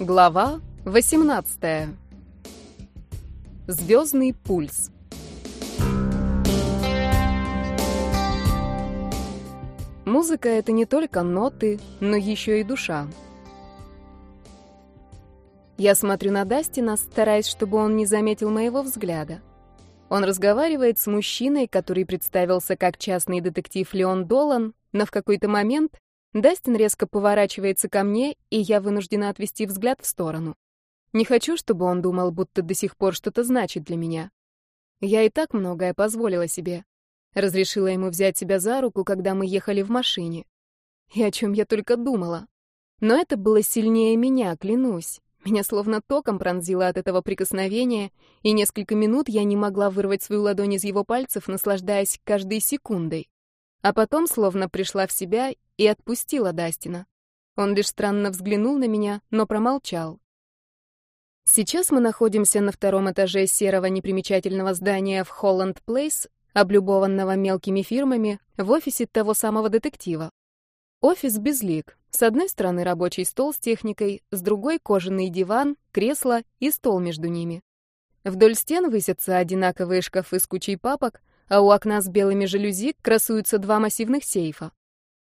Глава 18. Звездный пульс. Музыка — это не только ноты, но еще и душа. Я смотрю на Дастина, стараясь, чтобы он не заметил моего взгляда. Он разговаривает с мужчиной, который представился как частный детектив Леон Долан, но в какой-то момент Дастин резко поворачивается ко мне, и я вынуждена отвести взгляд в сторону. Не хочу, чтобы он думал, будто до сих пор что-то значит для меня. Я и так многое позволила себе. Разрешила ему взять себя за руку, когда мы ехали в машине. И о чем я только думала. Но это было сильнее меня, клянусь. Меня словно током пронзило от этого прикосновения, и несколько минут я не могла вырвать свою ладонь из его пальцев, наслаждаясь каждой секундой. А потом словно пришла в себя и отпустила Дастина. Он лишь странно взглянул на меня, но промолчал. Сейчас мы находимся на втором этаже серого непримечательного здания в Холланд Плейс, облюбованного мелкими фирмами, в офисе того самого детектива. Офис безлик. С одной стороны рабочий стол с техникой, с другой кожаный диван, кресло и стол между ними. Вдоль стен высятся одинаковые шкафы с кучей папок, а у окна с белыми жалюзи красуются два массивных сейфа.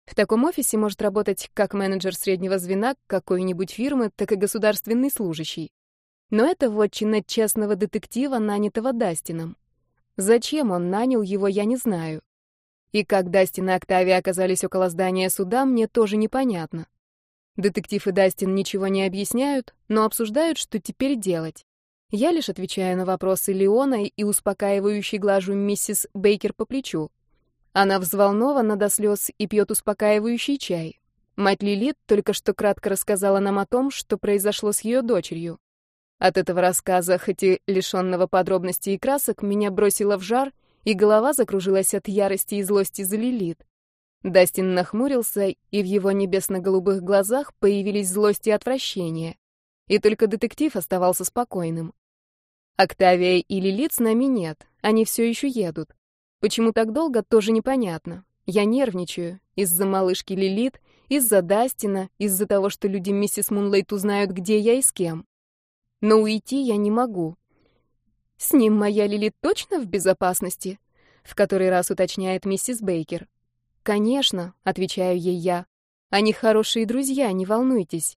В таком офисе может работать как менеджер среднего звена какой-нибудь фирмы, так и государственный служащий. Но это вотчина честного детектива, нанятого Дастином. Зачем он нанял его, я не знаю. И как Дастин и Октавия оказались около здания суда, мне тоже непонятно. Детектив и Дастин ничего не объясняют, но обсуждают, что теперь делать. Я лишь отвечаю на вопросы Леона и успокаивающе глажу миссис Бейкер по плечу. Она взволнована до слез и пьет успокаивающий чай. Мать Лилит только что кратко рассказала нам о том, что произошло с ее дочерью. От этого рассказа, хоть и лишенного подробностей и красок, меня бросило в жар, и голова закружилась от ярости и злости за Лилит. Дастин нахмурился, и в его небесно-голубых глазах появились злость и отвращение. И только детектив оставался спокойным. Октавия и Лилит с нами нет, они все еще едут. Почему так долго, тоже непонятно. Я нервничаю. Из-за малышки Лилит, из-за Дастина, из-за того, что люди миссис Мунлейт узнают, где я и с кем. Но уйти я не могу. С ним моя Лилит точно в безопасности? В который раз уточняет миссис Бейкер. Конечно, отвечаю ей я. Они хорошие друзья, не волнуйтесь.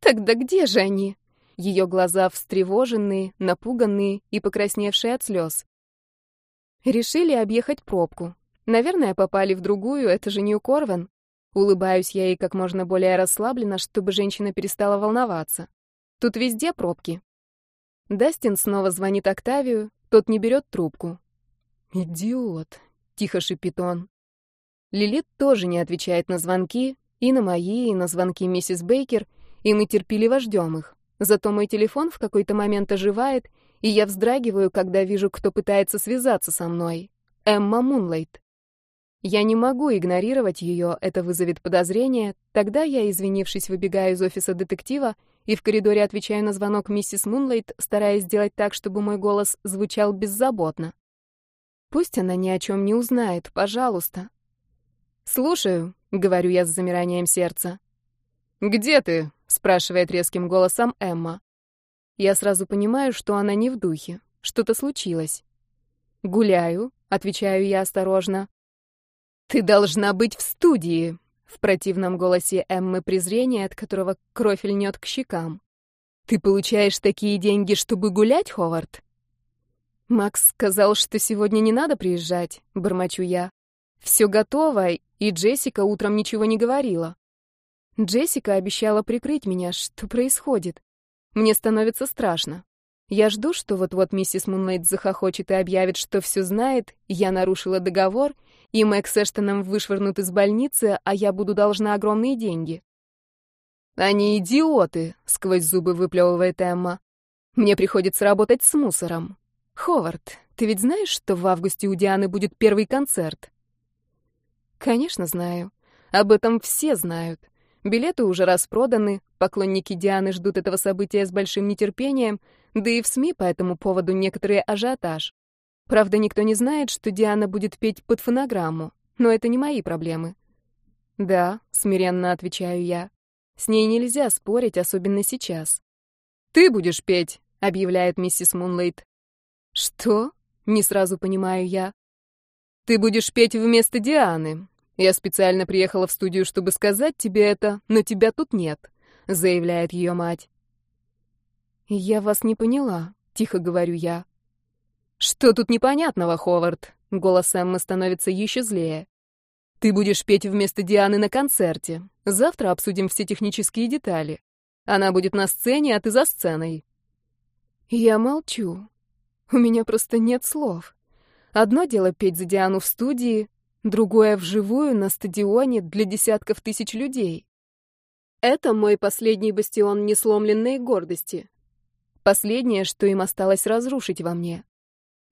Тогда где же они? Ее глаза встревоженные, напуганные и покрасневшие от слез. Решили объехать пробку. Наверное, попали в другую, это же не Корвен. Улыбаюсь я ей как можно более расслабленно, чтобы женщина перестала волноваться. Тут везде пробки. Дастин снова звонит Октавию, тот не берет трубку. «Идиот», — тихо шипит он. Лилит тоже не отвечает на звонки, и на мои, и на звонки миссис Бейкер, и мы терпеливо ждем их. Зато мой телефон в какой-то момент оживает, и я вздрагиваю, когда вижу, кто пытается связаться со мной. Эмма Мунлайт. Я не могу игнорировать ее, это вызовет подозрение. Тогда я, извинившись, выбегаю из офиса детектива и в коридоре отвечаю на звонок миссис Мунлайт, стараясь сделать так, чтобы мой голос звучал беззаботно. Пусть она ни о чем не узнает, пожалуйста. «Слушаю», — говорю я с замиранием сердца. «Где ты?» — спрашивает резким голосом Эмма. Я сразу понимаю, что она не в духе. Что-то случилось. «Гуляю», — отвечаю я осторожно. «Ты должна быть в студии», — в противном голосе Эммы презрение, от которого кровь льнет к щекам. «Ты получаешь такие деньги, чтобы гулять, Ховард?» «Макс сказал, что сегодня не надо приезжать», — бормочу я. «Все готово, и Джессика утром ничего не говорила». Джессика обещала прикрыть меня. Что происходит? Мне становится страшно. Я жду, что вот-вот миссис Мунлайт захохочет и объявит, что все знает, я нарушила договор, и Мэг с Эштоном вышвырнут из больницы, а я буду должна огромные деньги. «Они идиоты!» — сквозь зубы выплевывает Эмма. «Мне приходится работать с мусором. Ховард, ты ведь знаешь, что в августе у Дианы будет первый концерт?» «Конечно знаю. Об этом все знают. Билеты уже распроданы, поклонники Дианы ждут этого события с большим нетерпением, да и в СМИ по этому поводу некоторый ажиотаж. Правда, никто не знает, что Диана будет петь под фонограмму, но это не мои проблемы. «Да», — смиренно отвечаю я. С ней нельзя спорить, особенно сейчас. «Ты будешь петь», — объявляет миссис Мунлейт. «Что?» — не сразу понимаю я. «Ты будешь петь вместо Дианы. Я специально приехала в студию, чтобы сказать тебе это, но тебя тут нет», — заявляет ее мать. «Я вас не поняла», — тихо говорю я. «Что тут непонятного, Ховард?» — голос Эммы становится еще злее. «Ты будешь петь вместо Дианы на концерте. Завтра обсудим все технические детали. Она будет на сцене, а ты за сценой». Я молчу. У меня просто нет слов. Одно дело петь за Диану в студии, другое — вживую на стадионе для десятков тысяч людей. Это мой последний бастион несломленной гордости. Последнее, что им осталось разрушить во мне.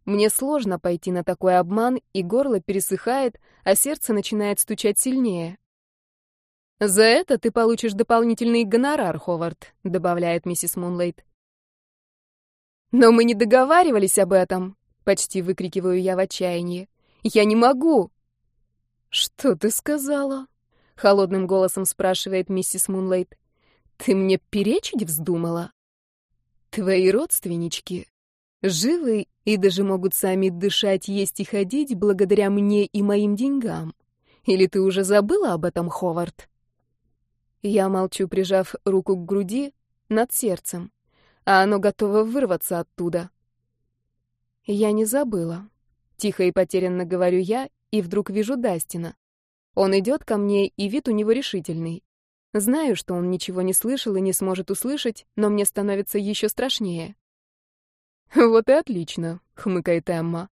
Мне сложно пойти на такой обман, и горло пересыхает, а сердце начинает стучать сильнее. «За это ты получишь дополнительный гонорар, Ховард», — добавляет миссис Мунлейт. «Но мы не договаривались об этом!» — почти выкрикиваю я в отчаянии. «Я не могу!» «Что ты сказала?» — холодным голосом спрашивает миссис Мунлейт. «Ты мне перечить вздумала?» «Твои родственнички живы и даже могут сами дышать, есть и ходить благодаря мне и моим деньгам. Или ты уже забыла об этом, Ховард?» Я молчу, прижав руку к груди над сердцем а оно готово вырваться оттуда. Я не забыла. Тихо и потерянно говорю я, и вдруг вижу Дастина. Он идет ко мне, и вид у него решительный. Знаю, что он ничего не слышал и не сможет услышать, но мне становится еще страшнее. «Вот и отлично», — хмыкает Эмма.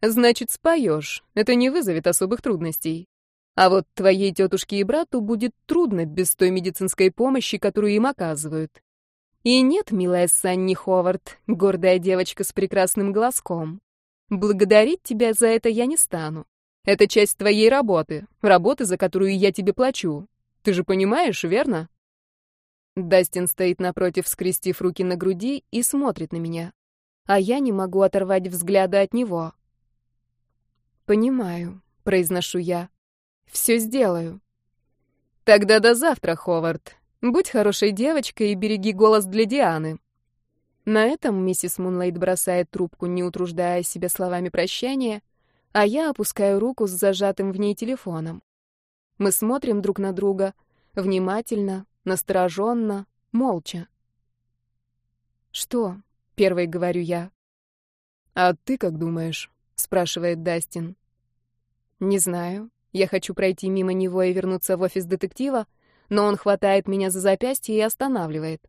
«Значит, споешь. Это не вызовет особых трудностей. А вот твоей тетушке и брату будет трудно без той медицинской помощи, которую им оказывают. И нет, милая Санни Ховард, гордая девочка с прекрасным глазком. Благодарить тебя за это я не стану. Это часть твоей работы, работы, за которую я тебе плачу. Ты же понимаешь, верно? Дастин стоит напротив, скрестив руки на груди и смотрит на меня. А я не могу оторвать взгляда от него. «Понимаю», — произношу я. «Все сделаю». «Тогда до завтра, Ховард», Будь хорошей девочкой и береги голос для Дианы. На этом миссис Мунлайт бросает трубку, не утруждая себя словами прощания, а я опускаю руку с зажатым в ней телефоном. Мы смотрим друг на друга, внимательно, настороженно, молча. «Что?» — первой говорю я. «А ты как думаешь?» — спрашивает Дастин. «Не знаю. Я хочу пройти мимо него и вернуться в офис детектива, но он хватает меня за запястье и останавливает.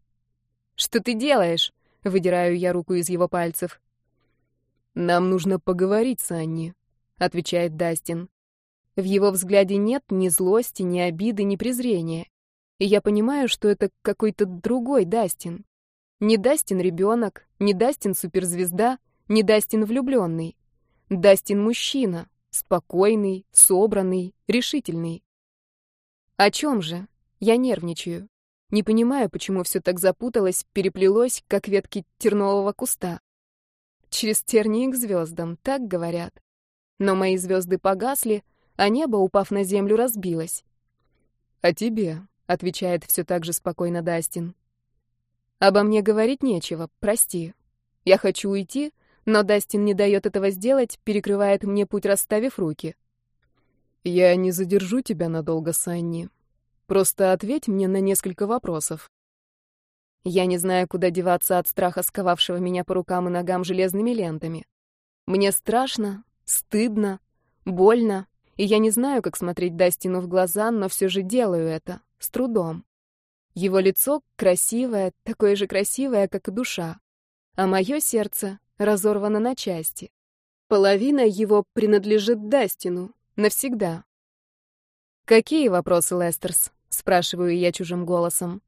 «Что ты делаешь?» — выдираю я руку из его пальцев. «Нам нужно поговорить, Санни», — отвечает Дастин. В его взгляде нет ни злости, ни обиды, ни презрения. И я понимаю, что это какой-то другой Дастин. Не Дастин ребенок, не Дастин суперзвезда, не Дастин влюбленный. Дастин мужчина, спокойный, собранный, решительный. О чем же? Я нервничаю. Не понимаю, почему все так запуталось, переплелось, как ветки тернового куста. Через тернии к звездам, так говорят. Но мои звезды погасли, а небо, упав на землю, разбилось. «А тебе?» — отвечает все так же спокойно Дастин. «Обо мне говорить нечего, прости. Я хочу уйти, но Дастин не дает этого сделать, перекрывает мне путь, расставив руки». «Я не задержу тебя надолго, Санни. Просто ответь мне на несколько вопросов. Я не знаю, куда деваться от страха, сковавшего меня по рукам и ногам железными лентами. Мне страшно, стыдно, больно, и я не знаю, как смотреть Дастину в глаза, но все же делаю это, с трудом. Его лицо красивое, такое же красивое, как и душа, а мое сердце разорвано на части. Половина его принадлежит Дастину, навсегда. Какие вопросы, Лестерс? — спрашиваю я чужим голосом.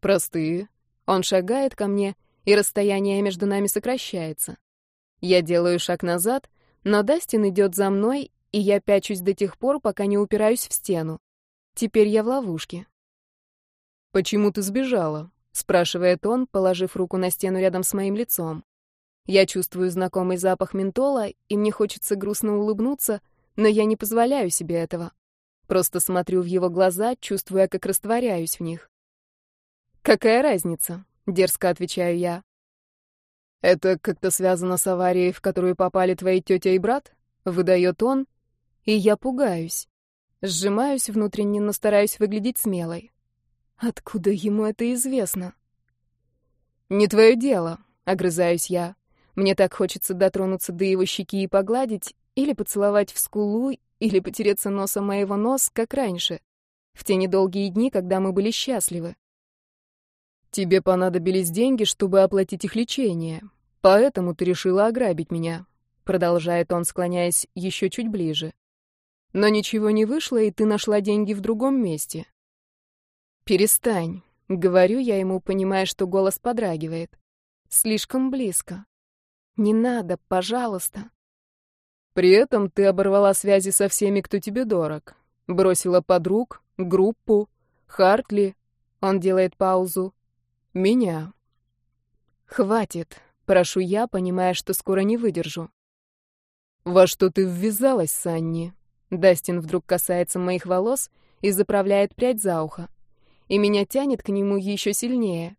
«Простые». Он шагает ко мне, и расстояние между нами сокращается. Я делаю шаг назад, но Дастин идет за мной, и я пячусь до тех пор, пока не упираюсь в стену. Теперь я в ловушке. «Почему ты сбежала?» — спрашивает он, положив руку на стену рядом с моим лицом. Я чувствую знакомый запах ментола, и мне хочется грустно улыбнуться, но я не позволяю себе этого. Просто смотрю в его глаза, чувствуя, как растворяюсь в них. «Какая разница?» — дерзко отвечаю я. «Это как-то связано с аварией, в которую попали твои тетя и брат?» — выдает он, и я пугаюсь. Сжимаюсь внутренне, но стараюсь выглядеть смелой. Откуда ему это известно? «Не твое дело», — огрызаюсь я. Мне так хочется дотронуться до его щеки и погладить, или поцеловать в скулу, или потереться носом моего нос, как раньше, в те недолгие дни, когда мы были счастливы. Тебе понадобились деньги, чтобы оплатить их лечение, поэтому ты решила ограбить меня, продолжает он, склоняясь еще чуть ближе. Но ничего не вышло, и ты нашла деньги в другом месте. Перестань, говорю я ему, понимая, что голос подрагивает. Слишком близко. Не надо, пожалуйста. При этом ты оборвала связи со всеми, кто тебе дорог. Бросила подруг, группу, Хартли. Он делает паузу. Меня. Хватит, прошу я, понимая, что скоро не выдержу. Во что ты ввязалась, Санни? Дастин вдруг касается моих волос и заправляет прядь за ухо. И меня тянет к нему еще сильнее.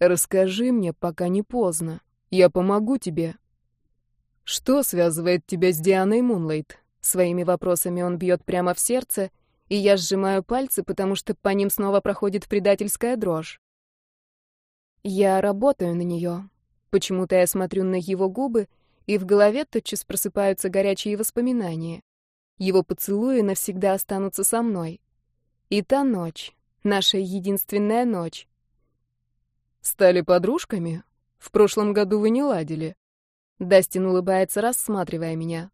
Расскажи мне, пока не поздно. Я помогу тебе. Что связывает тебя с Дианой Мунлайт? Своими вопросами он бьет прямо в сердце, и я сжимаю пальцы, потому что по ним снова проходит предательская дрожь. Я работаю на нее. Почему-то я смотрю на его губы, и в голове тотчас просыпаются горячие воспоминания. Его поцелуи навсегда останутся со мной. И та ночь, наша единственная ночь. Стали подружками? В прошлом году вы не ладили. Дастин улыбается, рассматривая меня.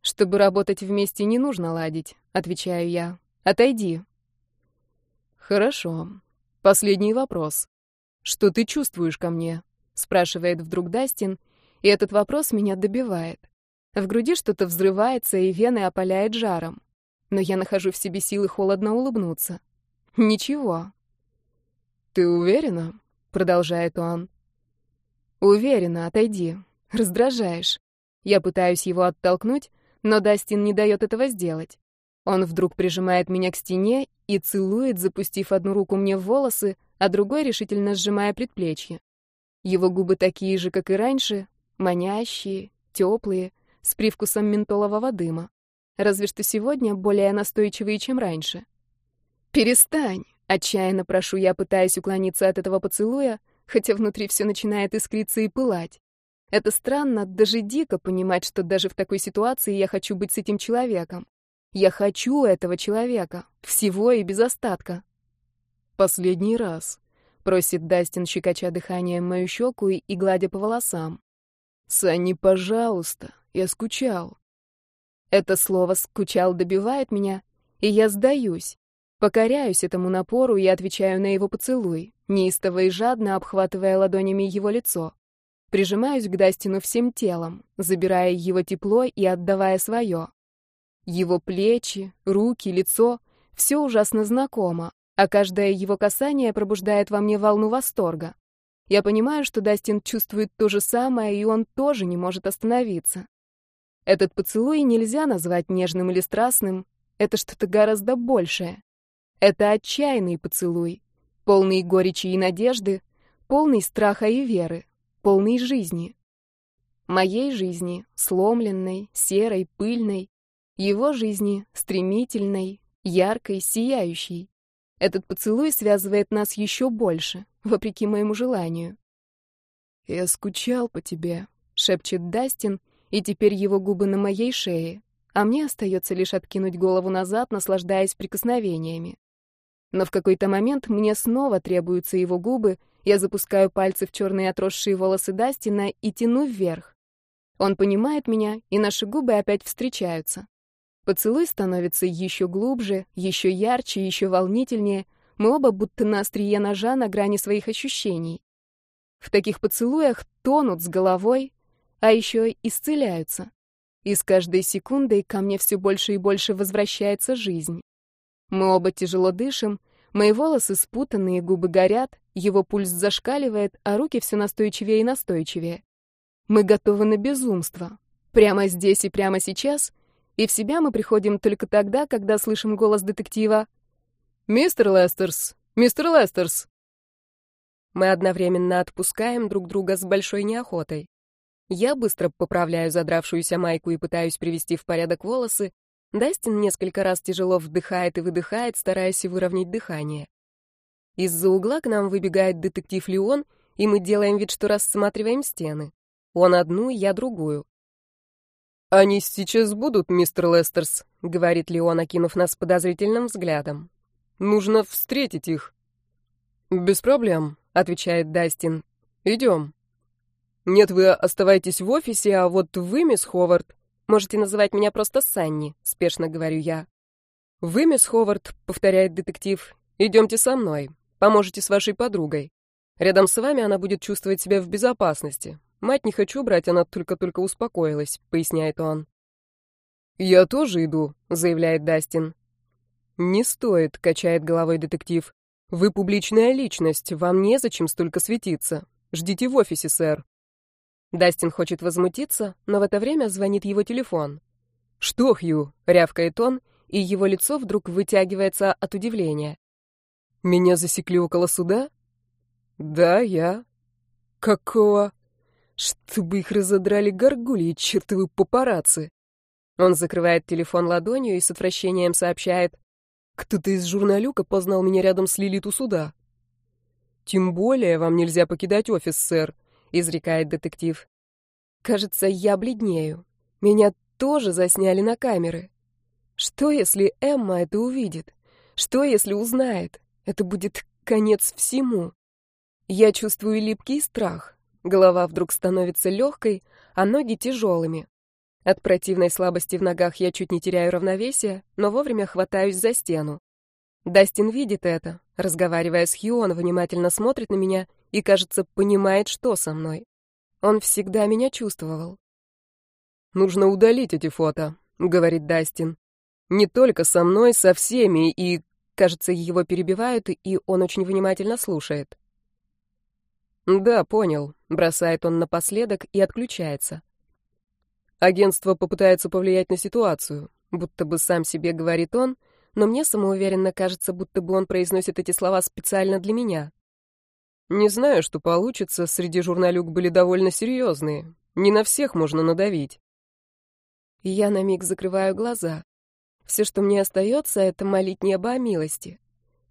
Чтобы работать вместе, не нужно ладить, отвечаю я. Отойди. Хорошо. Последний вопрос. Что ты чувствуешь ко мне? спрашивает вдруг Дастин, и этот вопрос меня добивает. В груди что-то взрывается, и вены опаляет жаром. Но я нахожу в себе силы холодно улыбнуться. Ничего. Ты уверена? продолжает он. Уверена, отойди. Раздражаешь. Я пытаюсь его оттолкнуть, но Дастин не дает этого сделать. Он вдруг прижимает меня к стене и целует, запустив одну руку мне в волосы, а другой решительно сжимая предплечье. Его губы такие же, как и раньше, манящие, теплые, с привкусом ментолового дыма. Разве что сегодня более настойчивые, чем раньше. «Перестань!» — отчаянно прошу я, пытаясь уклониться от этого поцелуя, хотя внутри все начинает искриться и пылать. Это странно, даже дико понимать, что даже в такой ситуации я хочу быть с этим человеком. Я хочу этого человека, всего и без остатка. Последний раз, просит Дастин, щекоча дыханием мою щеку и, и гладя по волосам. Санни, пожалуйста, я скучал. Это слово «скучал» добивает меня, и я сдаюсь. Покоряюсь этому напору и отвечаю на его поцелуй неистово и жадно обхватывая ладонями его лицо. Прижимаюсь к Дастину всем телом, забирая его тепло и отдавая свое. Его плечи, руки, лицо — все ужасно знакомо, а каждое его касание пробуждает во мне волну восторга. Я понимаю, что Дастин чувствует то же самое, и он тоже не может остановиться. Этот поцелуй нельзя назвать нежным или страстным, это что-то гораздо большее. Это отчаянный поцелуй, полный горечи и надежды, полный страха и веры, полный жизни. Моей жизни, сломленной, серой, пыльной, его жизни, стремительной, яркой, сияющей. Этот поцелуй связывает нас еще больше, вопреки моему желанию. «Я скучал по тебе», — шепчет Дастин, и теперь его губы на моей шее, а мне остается лишь откинуть голову назад, наслаждаясь прикосновениями. Но в какой-то момент мне снова требуются его губы, я запускаю пальцы в черные отросшие волосы Дастина и тяну вверх. Он понимает меня, и наши губы опять встречаются. Поцелуй становится еще глубже, еще ярче, еще волнительнее. Мы оба будто на острие ножа на грани своих ощущений. В таких поцелуях тонут с головой, а еще исцеляются. И с каждой секундой ко мне все больше и больше возвращается жизнь. Мы оба тяжело дышим, мои волосы спутанные, губы горят, его пульс зашкаливает, а руки все настойчивее и настойчивее. Мы готовы на безумство. Прямо здесь и прямо сейчас И в себя мы приходим только тогда, когда слышим голос детектива. «Мистер Лестерс! Мистер Лестерс!» Мы одновременно отпускаем друг друга с большой неохотой. Я быстро поправляю задравшуюся майку и пытаюсь привести в порядок волосы. Дастин несколько раз тяжело вдыхает и выдыхает, стараясь выровнять дыхание. Из-за угла к нам выбегает детектив Леон, и мы делаем вид, что рассматриваем стены. Он одну, я другую. «Они сейчас будут, мистер Лестерс», — говорит Леон, окинув нас подозрительным взглядом. «Нужно встретить их». «Без проблем», — отвечает Дастин. «Идем». «Нет, вы оставайтесь в офисе, а вот вы, мисс Ховард...» «Можете называть меня просто Санни», — спешно говорю я. «Вы, мисс Ховард», — повторяет детектив, — «идемте со мной, поможете с вашей подругой. Рядом с вами она будет чувствовать себя в безопасности. Мать не хочу брать, она только-только успокоилась», — поясняет он. «Я тоже иду», — заявляет Дастин. «Не стоит», — качает головой детектив. «Вы публичная личность, вам незачем столько светиться. Ждите в офисе, сэр». Дастин хочет возмутиться, но в это время звонит его телефон. «Что, Хью?» — рявкает он, и его лицо вдруг вытягивается от удивления. «Меня засекли около суда?» «Да, я». «Какого?» «Чтобы их разодрали горгульи, чертовы папарацци!» Он закрывает телефон ладонью и с отвращением сообщает. «Кто-то из журналюка познал меня рядом с Лилит у суда». «Тем более вам нельзя покидать офис, сэр», изрекает детектив. Кажется, я бледнею. Меня тоже засняли на камеры. Что, если Эмма это увидит? Что, если узнает? Это будет конец всему. Я чувствую липкий страх. Голова вдруг становится легкой, а ноги тяжелыми. От противной слабости в ногах я чуть не теряю равновесие, но вовремя хватаюсь за стену. Дастин видит это. Разговаривая с Хью, он внимательно смотрит на меня и, кажется, понимает, что со мной. Он всегда меня чувствовал. «Нужно удалить эти фото», — говорит Дастин. «Не только со мной, со всеми, и, кажется, его перебивают, и он очень внимательно слушает». «Да, понял», — бросает он напоследок и отключается. Агентство попытается повлиять на ситуацию, будто бы сам себе говорит он, но мне самоуверенно кажется, будто бы он произносит эти слова специально для меня. Не знаю, что получится, среди журналюк были довольно серьезные. Не на всех можно надавить. Я на миг закрываю глаза. Все, что мне остается, это молить небо о милости.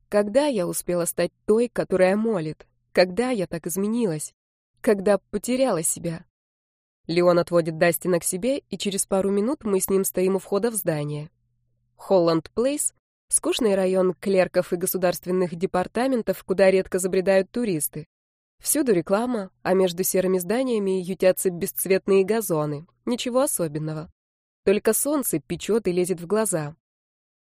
Когда я успела стать той, которая молит? Когда я так изменилась? Когда потеряла себя? Леон отводит Дастина к себе, и через пару минут мы с ним стоим у входа в здание. Холланд Плейс Скучный район клерков и государственных департаментов, куда редко забредают туристы. Всюду реклама, а между серыми зданиями ютятся бесцветные газоны. Ничего особенного. Только солнце печет и лезет в глаза.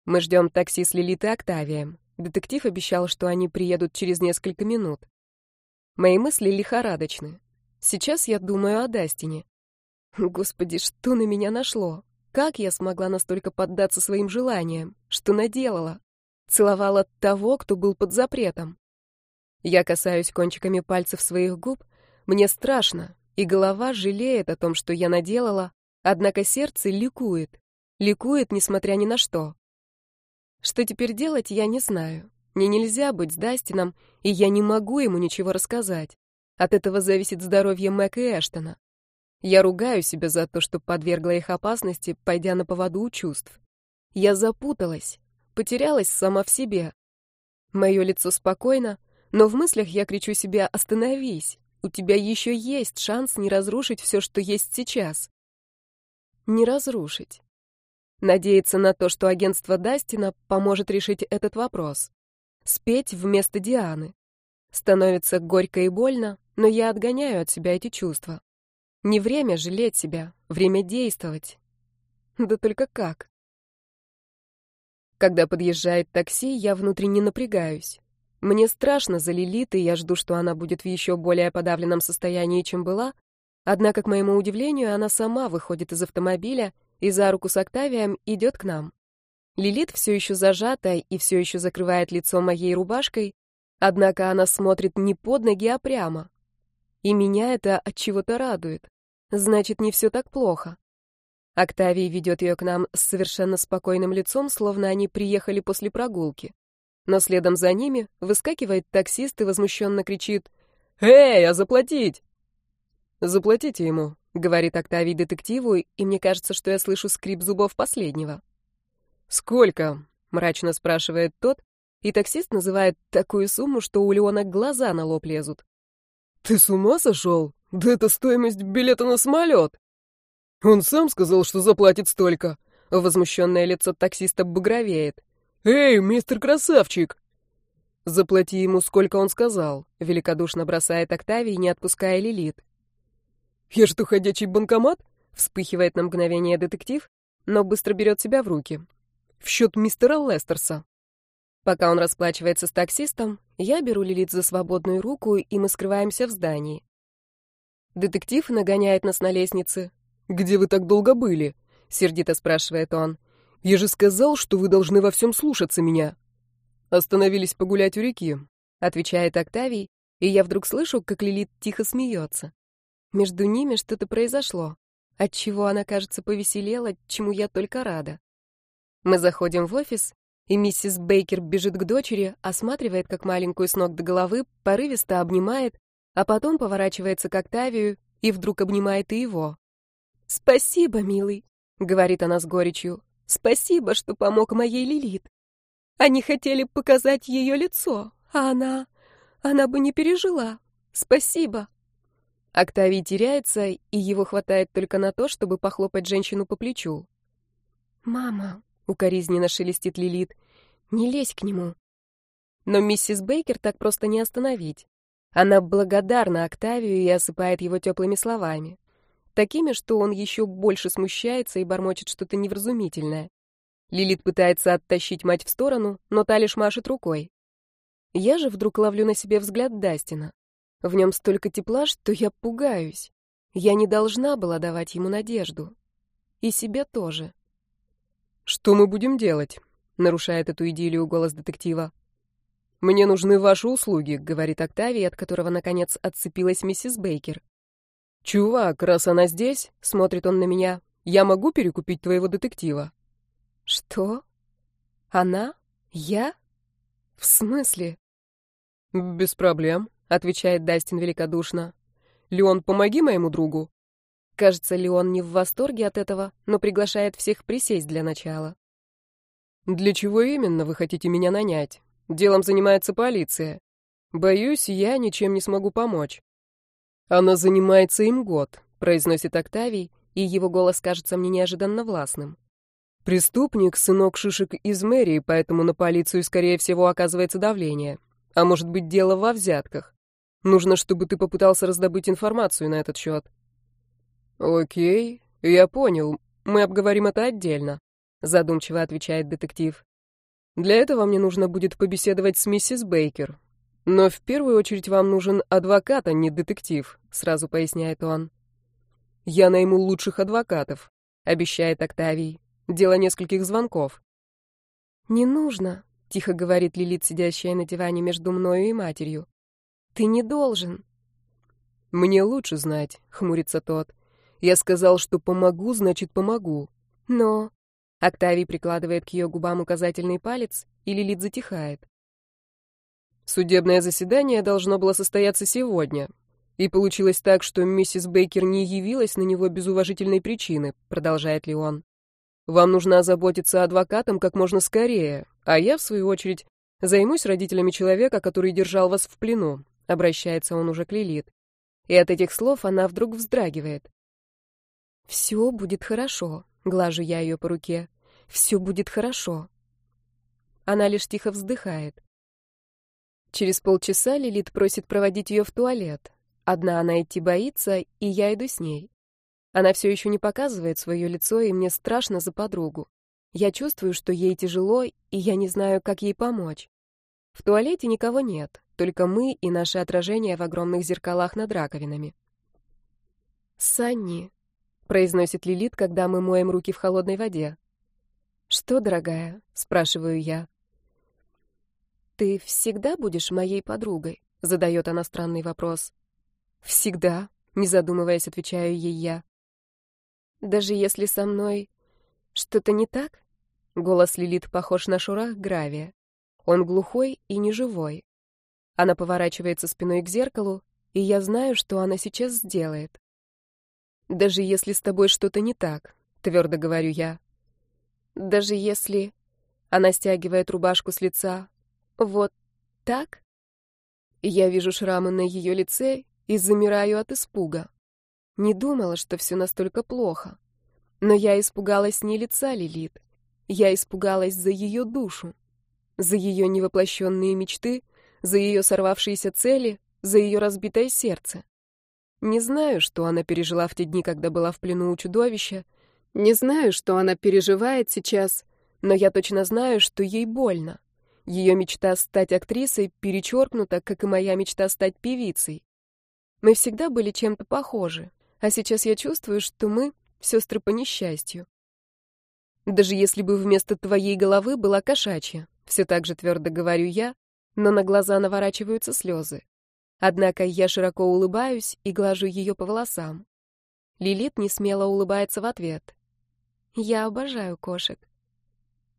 Мы ждем такси с Лилит и Октавием. Детектив обещал, что они приедут через несколько минут. Мои мысли лихорадочны. Сейчас я думаю о Дастине. Господи, что на меня нашло? Как я смогла настолько поддаться своим желаниям? Что наделала? Целовала того, кто был под запретом. Я касаюсь кончиками пальцев своих губ. Мне страшно, и голова жалеет о том, что я наделала, однако сердце ликует. Ликует, несмотря ни на что. Что теперь делать, я не знаю. Мне нельзя быть с Дастином, и я не могу ему ничего рассказать. От этого зависит здоровье Мэг и Эштона. Я ругаю себя за то, что подвергла их опасности, пойдя на поводу у чувств. Я запуталась, потерялась сама в себе. Мое лицо спокойно, но в мыслях я кричу себе «Остановись! У тебя еще есть шанс не разрушить все, что есть сейчас». Не разрушить. Надеяться на то, что агентство Дастина поможет решить этот вопрос. Спеть вместо Дианы. Становится горько и больно, но я отгоняю от себя эти чувства. Не время жалеть себя, время действовать. Да только как? Когда подъезжает такси, я внутренне напрягаюсь. Мне страшно за Лилит, и я жду, что она будет в еще более подавленном состоянии, чем была. Однако, к моему удивлению, она сама выходит из автомобиля и за руку с Октавием идет к нам. Лилит все еще зажата и все еще закрывает лицо моей рубашкой, однако она смотрит не под ноги, а прямо. И меня это от чего-то радует. Значит, не все так плохо. Октавий ведет ее к нам с совершенно спокойным лицом, словно они приехали после прогулки. Но следом за ними выскакивает таксист и возмущенно кричит «Эй, а заплатить?» «Заплатите ему», — говорит Октавий детективу, и мне кажется, что я слышу скрип зубов последнего. «Сколько?» — мрачно спрашивает тот, и таксист называет такую сумму, что у Леона глаза на лоб лезут. «Ты с ума сошел? Да это стоимость билета на самолет!» «Он сам сказал, что заплатит столько!» Возмущенное лицо таксиста багровеет. «Эй, мистер Красавчик!» «Заплати ему, сколько он сказал», — великодушно бросает Октавий, не отпуская Лилит. «Я что, ходячий банкомат?» — вспыхивает на мгновение детектив, но быстро берет себя в руки. «В счет мистера Лестерса». Пока он расплачивается с таксистом, я беру Лилит за свободную руку, и мы скрываемся в здании. Детектив нагоняет нас на лестнице. «Где вы так долго были?» — сердито спрашивает он. «Я же сказал, что вы должны во всем слушаться меня». «Остановились погулять у реки», — отвечает Октавий, и я вдруг слышу, как Лилит тихо смеется. Между ними что-то произошло, отчего она, кажется, повеселела, чему я только рада. Мы заходим в офис, и миссис Бейкер бежит к дочери, осматривает как маленькую с ног до головы, порывисто обнимает, а потом поворачивается к Октавию и вдруг обнимает и его. «Спасибо, милый», — говорит она с горечью. «Спасибо, что помог моей Лилит. Они хотели показать ее лицо, а она... она бы не пережила. Спасибо». Октавий теряется, и его хватает только на то, чтобы похлопать женщину по плечу. «Мама», — укоризненно шелестит Лилит. «Не лезь к нему». Но миссис Бейкер так просто не остановить. Она благодарна Октавию и осыпает его теплыми словами. Такими, что он еще больше смущается и бормочет что-то невразумительное. Лилит пытается оттащить мать в сторону, но та лишь машет рукой. Я же вдруг ловлю на себе взгляд Дастина. В нем столько тепла, что я пугаюсь. Я не должна была давать ему надежду. И себе тоже. «Что мы будем делать?» — нарушает эту идиллию голос детектива. «Мне нужны ваши услуги», — говорит Октавий, от которого, наконец, отцепилась миссис Бейкер. «Чувак, раз она здесь», — смотрит он на меня, — «я могу перекупить твоего детектива?» «Что? Она? Я? В смысле?» «Без проблем», — отвечает Дастин великодушно. «Леон, помоги моему другу». Кажется, Леон не в восторге от этого, но приглашает всех присесть для начала. «Для чего именно вы хотите меня нанять? Делом занимается полиция. Боюсь, я ничем не смогу помочь». «Она занимается им год», — произносит Октавий, и его голос кажется мне неожиданно властным. «Преступник — сынок шишек из мэрии, поэтому на полицию, скорее всего, оказывается давление. А может быть, дело во взятках. Нужно, чтобы ты попытался раздобыть информацию на этот счет». «Окей, я понял. Мы обговорим это отдельно», — задумчиво отвечает детектив. «Для этого мне нужно будет побеседовать с миссис Бейкер. Но в первую очередь вам нужен адвокат, а не детектив», — сразу поясняет он. «Я найму лучших адвокатов», — обещает Октавий. «Дело нескольких звонков». «Не нужно», — тихо говорит Лилит, сидящая на диване между мною и матерью. «Ты не должен». «Мне лучше знать», — хмурится тот. Я сказал, что помогу, значит, помогу. Но... Октавий прикладывает к ее губам указательный палец, и Лилит затихает. Судебное заседание должно было состояться сегодня. И получилось так, что миссис Бейкер не явилась на него без уважительной причины, продолжает Леон. Вам нужно озаботиться адвокатом как можно скорее, а я, в свою очередь, займусь родителями человека, который держал вас в плену, обращается он уже к Лилит. И от этих слов она вдруг вздрагивает. «Все будет хорошо», — глажу я ее по руке. «Все будет хорошо». Она лишь тихо вздыхает. Через полчаса Лилит просит проводить ее в туалет. Одна она идти боится, и я иду с ней. Она все еще не показывает свое лицо, и мне страшно за подругу. Я чувствую, что ей тяжело, и я не знаю, как ей помочь. В туалете никого нет, только мы и наши отражения в огромных зеркалах над раковинами. «Санни», произносит Лилит, когда мы моем руки в холодной воде. Что, дорогая? спрашиваю я. Ты всегда будешь моей подругой? задает она странный вопрос. Всегда, не задумываясь, отвечаю ей я. Даже если со мной что-то не так? Голос Лилит похож на шурах гравия. Он глухой и неживой. Она поворачивается спиной к зеркалу, и я знаю, что она сейчас сделает. Даже если с тобой что-то не так, твердо говорю я. Даже если... Она стягивает рубашку с лица. Вот так? Я вижу шрамы на ее лице и замираю от испуга. Не думала, что все настолько плохо. Но я испугалась не лица Лилит. Я испугалась за ее душу, за ее невоплощенные мечты, за ее сорвавшиеся цели, за ее разбитое сердце. Не знаю, что она пережила в те дни, когда была в плену у чудовища. Не знаю, что она переживает сейчас, но я точно знаю, что ей больно. Ее мечта стать актрисой перечеркнута, как и моя мечта стать певицей. Мы всегда были чем-то похожи, а сейчас я чувствую, что мы — сестры по несчастью. Даже если бы вместо твоей головы была кошачья, все так же твердо говорю я, но на глаза наворачиваются слезы. Однако я широко улыбаюсь и глажу ее по волосам. Лилит не смело улыбается в ответ. Я обожаю кошек.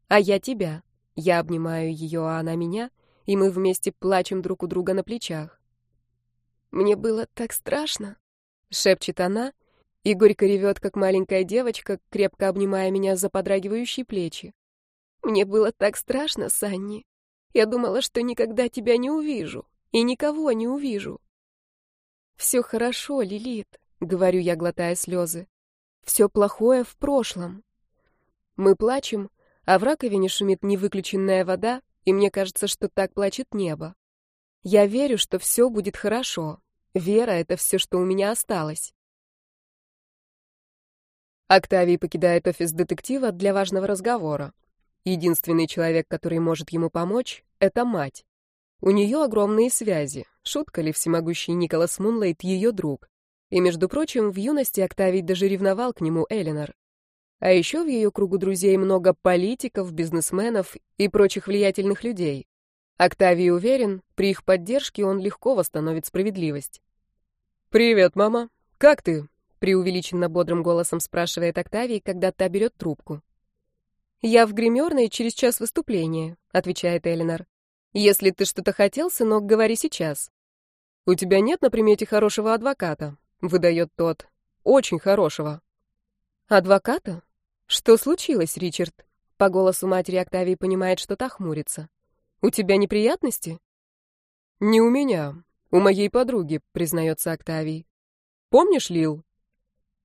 А я тебя. Я обнимаю ее, а она меня, и мы вместе плачем друг у друга на плечах. Мне было так страшно, шепчет она, и горько ревет, как маленькая девочка, крепко обнимая меня за подрагивающие плечи. Мне было так страшно, Санни. Я думала, что никогда тебя не увижу, и никого не увижу. Все хорошо, Лилит, говорю я, глотая слезы. Все плохое в прошлом. Мы плачем, а в раковине шумит невыключенная вода, и мне кажется, что так плачет небо. Я верю, что все будет хорошо. Вера — это все, что у меня осталось. Октавий покидает офис детектива для важного разговора. Единственный человек, который может ему помочь, — это мать. У нее огромные связи. Шутка ли всемогущий Николас Мунлейт ее друг? И, между прочим, в юности Октавий даже ревновал к нему Эленор. А еще в ее кругу друзей много политиков, бизнесменов и прочих влиятельных людей. Октавий уверен, при их поддержке он легко восстановит справедливость. «Привет, мама. Как ты?» — преувеличенно бодрым голосом спрашивает Октавий, когда та берет трубку. «Я в гримерной через час выступления», — отвечает Элинор. «Если ты что-то хотел, сынок, говори сейчас». «У тебя нет на примете хорошего адвоката?» — выдает тот. «Очень хорошего». «Адвоката? «Что случилось, Ричард?» По голосу матери Октавии понимает, что та хмурится. «У тебя неприятности?» «Не у меня. У моей подруги», — признается Октавий. «Помнишь Лил?»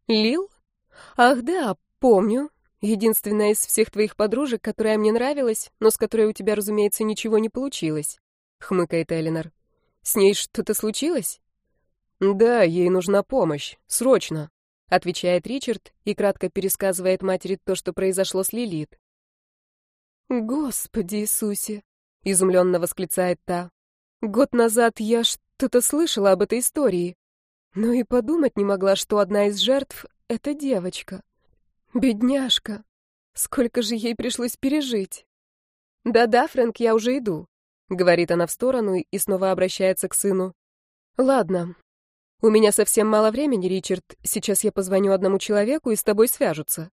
«Лил? Ах да, помню. Единственная из всех твоих подружек, которая мне нравилась, но с которой у тебя, разумеется, ничего не получилось», — хмыкает Элинор. «С ней что-то случилось?» «Да, ей нужна помощь. Срочно» отвечает Ричард и кратко пересказывает матери то, что произошло с Лилит. Господи Иисусе, изумленно восклицает та. Год назад я что-то слышала об этой истории, но и подумать не могла, что одна из жертв это девочка. Бедняжка. Сколько же ей пришлось пережить? Да-да, Фрэнк, я уже иду, говорит она в сторону и снова обращается к сыну. Ладно, «У меня совсем мало времени, Ричард. Сейчас я позвоню одному человеку, и с тобой свяжутся».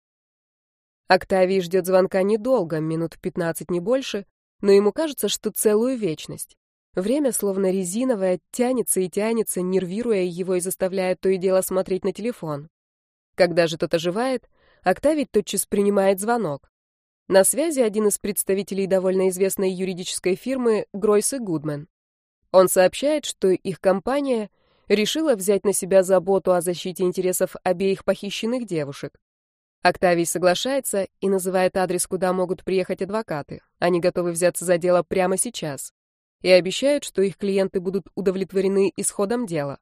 Октавий ждет звонка недолго, минут пятнадцать, не больше, но ему кажется, что целую вечность. Время, словно резиновое, тянется и тянется, нервируя его и заставляя то и дело смотреть на телефон. Когда же тот оживает, Октавий тотчас принимает звонок. На связи один из представителей довольно известной юридической фирмы Гройс и Гудман. Он сообщает, что их компания — решила взять на себя заботу о защите интересов обеих похищенных девушек. Октавий соглашается и называет адрес, куда могут приехать адвокаты. Они готовы взяться за дело прямо сейчас. И обещают, что их клиенты будут удовлетворены исходом дела.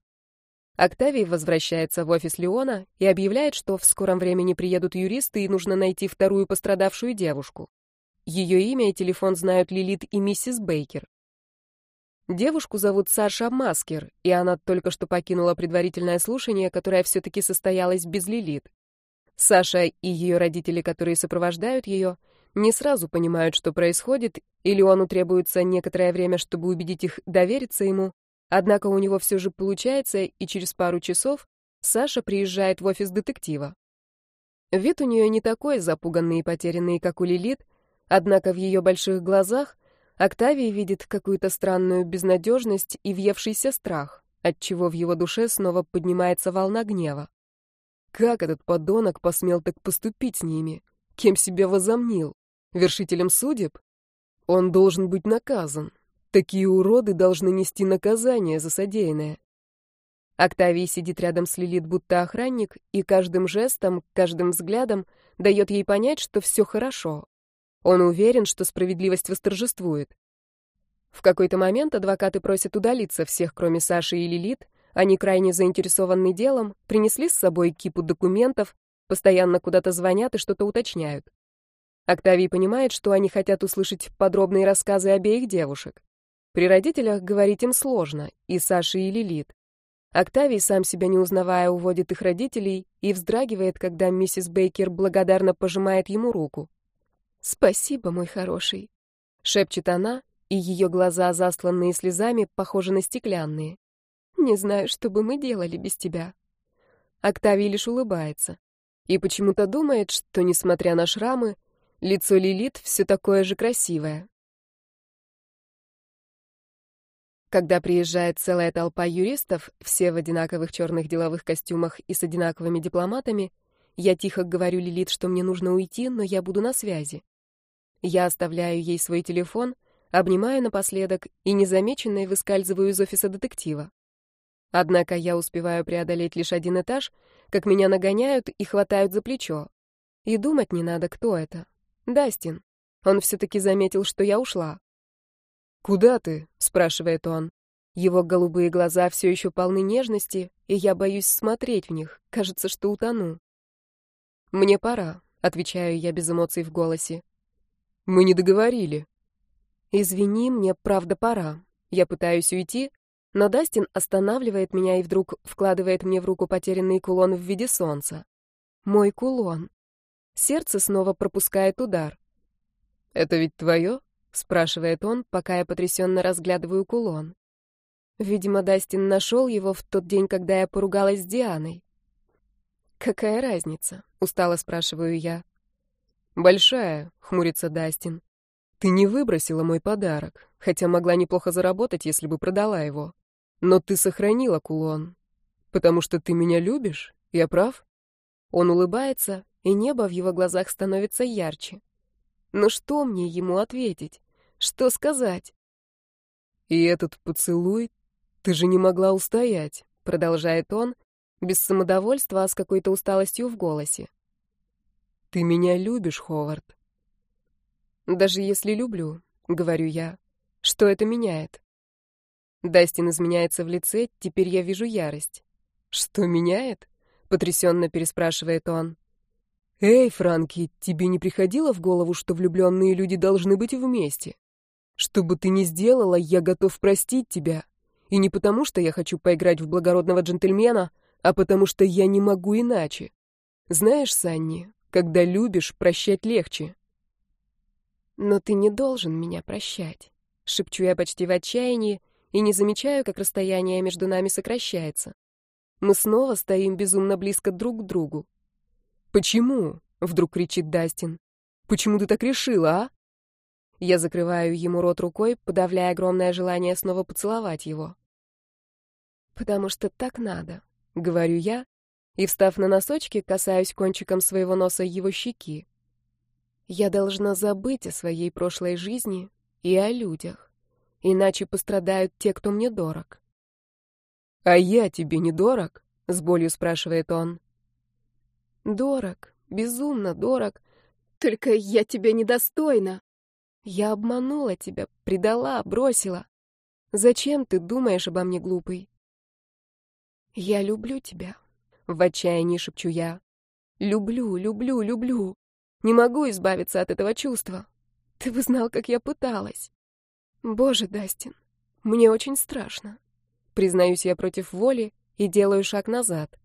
Октавий возвращается в офис Леона и объявляет, что в скором времени приедут юристы и нужно найти вторую пострадавшую девушку. Ее имя и телефон знают Лилит и миссис Бейкер. Девушку зовут Саша Маскер, и она только что покинула предварительное слушание, которое все-таки состоялось без Лилит. Саша и ее родители, которые сопровождают ее, не сразу понимают, что происходит, или он требуется некоторое время, чтобы убедить их довериться ему, однако у него все же получается, и через пару часов Саша приезжает в офис детектива. Вид у нее не такой запуганный и потерянный, как у Лилит, однако в ее больших глазах Октавий видит какую-то странную безнадежность и въевшийся страх, отчего в его душе снова поднимается волна гнева. Как этот подонок посмел так поступить с ними? Кем себя возомнил? Вершителем судеб? Он должен быть наказан. Такие уроды должны нести наказание за содеянное. Октавий сидит рядом с Лилит, будто охранник, и каждым жестом, каждым взглядом дает ей понять, что все хорошо. Он уверен, что справедливость восторжествует. В какой-то момент адвокаты просят удалиться всех, кроме Саши и Лилит, они, крайне заинтересованные делом, принесли с собой кипу документов, постоянно куда-то звонят и что-то уточняют. Октавий понимает, что они хотят услышать подробные рассказы обеих девушек. При родителях говорить им сложно, и Саше, и Лилит. Октавий, сам себя не узнавая, уводит их родителей и вздрагивает, когда миссис Бейкер благодарно пожимает ему руку. «Спасибо, мой хороший», — шепчет она, и ее глаза, засланные слезами, похожи на стеклянные. Не знаю, что бы мы делали без тебя. Октавий лишь улыбается. И почему-то думает, что, несмотря на шрамы, лицо Лилит все такое же красивое. Когда приезжает целая толпа юристов, все в одинаковых черных деловых костюмах и с одинаковыми дипломатами, я тихо говорю Лилит, что мне нужно уйти, но я буду на связи. Я оставляю ей свой телефон, обнимаю напоследок и незамеченной выскальзываю из офиса детектива. Однако я успеваю преодолеть лишь один этаж, как меня нагоняют и хватают за плечо. И думать не надо, кто это. Дастин. Он все-таки заметил, что я ушла. «Куда ты?» — спрашивает он. Его голубые глаза все еще полны нежности, и я боюсь смотреть в них. Кажется, что утону. «Мне пора», — отвечаю я без эмоций в голосе. «Мы не договорили». «Извини, мне правда пора. Я пытаюсь уйти, но Дастин останавливает меня и вдруг вкладывает мне в руку потерянный кулон в виде солнца. Мой кулон. Сердце снова пропускает удар. «Это ведь твое?» — спрашивает он, пока я потрясенно разглядываю кулон. Видимо, Дастин нашел его в тот день, когда я поругалась с Дианой. «Какая разница?» — устало спрашиваю я. «Большая», — хмурится Дастин. «Ты не выбросила мой подарок, хотя могла неплохо заработать, если бы продала его. Но ты сохранила кулон. Потому что ты меня любишь? Я прав? Он улыбается, и небо в его глазах становится ярче. Но что мне ему ответить? Что сказать? И этот поцелуй? Ты же не могла устоять, продолжает он, без самодовольства, а с какой-то усталостью в голосе. Ты меня любишь, Ховард. Даже если люблю, говорю я, что это меняет? Дастин изменяется в лице, теперь я вижу ярость. «Что меняет?» — потрясенно переспрашивает он. «Эй, Франки, тебе не приходило в голову, что влюбленные люди должны быть вместе? Что бы ты ни сделала, я готов простить тебя. И не потому, что я хочу поиграть в благородного джентльмена, а потому что я не могу иначе. Знаешь, Санни, когда любишь, прощать легче». «Но ты не должен меня прощать», — шепчу я почти в отчаянии, — и не замечаю, как расстояние между нами сокращается. Мы снова стоим безумно близко друг к другу. «Почему?» — вдруг кричит Дастин. «Почему ты так решила, а?» Я закрываю ему рот рукой, подавляя огромное желание снова поцеловать его. «Потому что так надо», — говорю я, и, встав на носочки, касаюсь кончиком своего носа его щеки. Я должна забыть о своей прошлой жизни и о людях иначе пострадают те, кто мне дорог. «А я тебе не дорог?» — с болью спрашивает он. «Дорог, безумно дорог, только я тебя недостойна. Я обманула тебя, предала, бросила. Зачем ты думаешь обо мне, глупый?» «Я люблю тебя», — в отчаянии шепчу я. «Люблю, люблю, люблю. Не могу избавиться от этого чувства. Ты бы знал, как я пыталась. Боже, Дастин, мне очень страшно. Признаюсь я против воли и делаю шаг назад.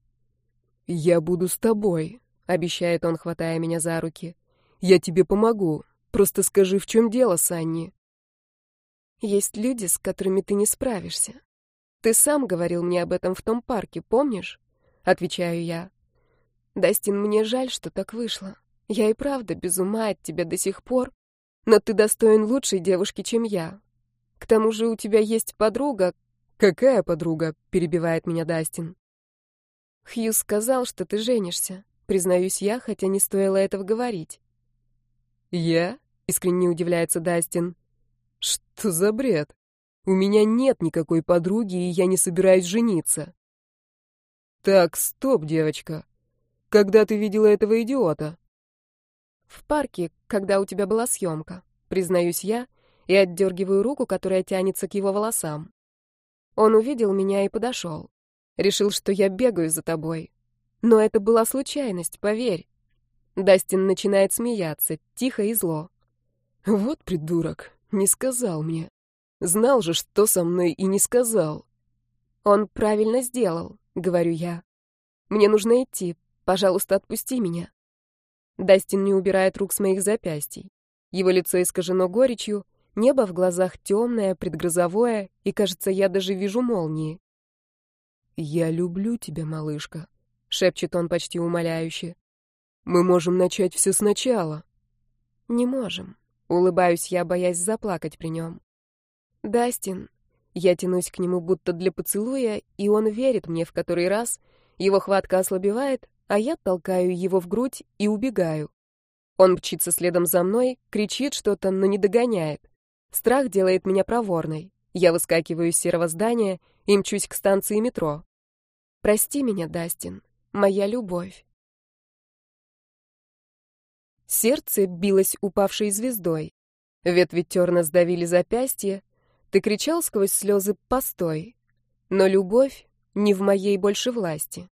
Я буду с тобой, обещает он, хватая меня за руки. Я тебе помогу. Просто скажи, в чем дело, Санни? Есть люди, с которыми ты не справишься. Ты сам говорил мне об этом в том парке, помнишь? Отвечаю я. Дастин, мне жаль, что так вышло. Я и правда без ума от тебя до сих пор, но ты достоин лучшей девушки, чем я. К тому же у тебя есть подруга. Какая подруга? перебивает меня Дастин. Хью сказал, что ты женишься. Признаюсь я, хотя не стоило этого говорить. Я? искренне удивляется Дастин. Что за бред? У меня нет никакой подруги, и я не собираюсь жениться. Так, стоп, девочка. Когда ты видела этого идиота? В парке, когда у тебя была съемка, признаюсь я, и отдергиваю руку, которая тянется к его волосам. Он увидел меня и подошел. Решил, что я бегаю за тобой. Но это была случайность, поверь. Дастин начинает смеяться, тихо и зло. Вот придурок, не сказал мне. Знал же, что со мной, и не сказал. Он правильно сделал, говорю я. Мне нужно идти. Пожалуйста, отпусти меня. Дастин не убирает рук с моих запястий. Его лицо искажено горечью, небо в глазах темное, предгрозовое, и, кажется, я даже вижу молнии. «Я люблю тебя, малышка», — шепчет он почти умоляюще. «Мы можем начать все сначала». «Не можем», — улыбаюсь я, боясь заплакать при нем. «Дастин». Я тянусь к нему будто для поцелуя, и он верит мне в который раз. Его хватка ослабевает, а я толкаю его в грудь и убегаю. Он мчится следом за мной, кричит что-то, но не догоняет. Страх делает меня проворной. Я выскакиваю из серого здания и мчусь к станции метро. Прости меня, Дастин, моя любовь. Сердце билось упавшей звездой. Ветви терна сдавили запястье. Ты кричал сквозь слезы «постой». Но любовь не в моей больше власти.